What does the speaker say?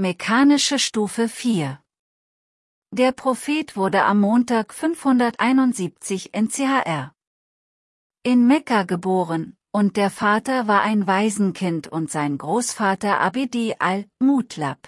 Mechanische Stufe 4 Der Prophet wurde am Montag 571 NCHR in Mekka geboren, und der Vater war ein Waisenkind und sein Großvater Abidi al-Mutlab.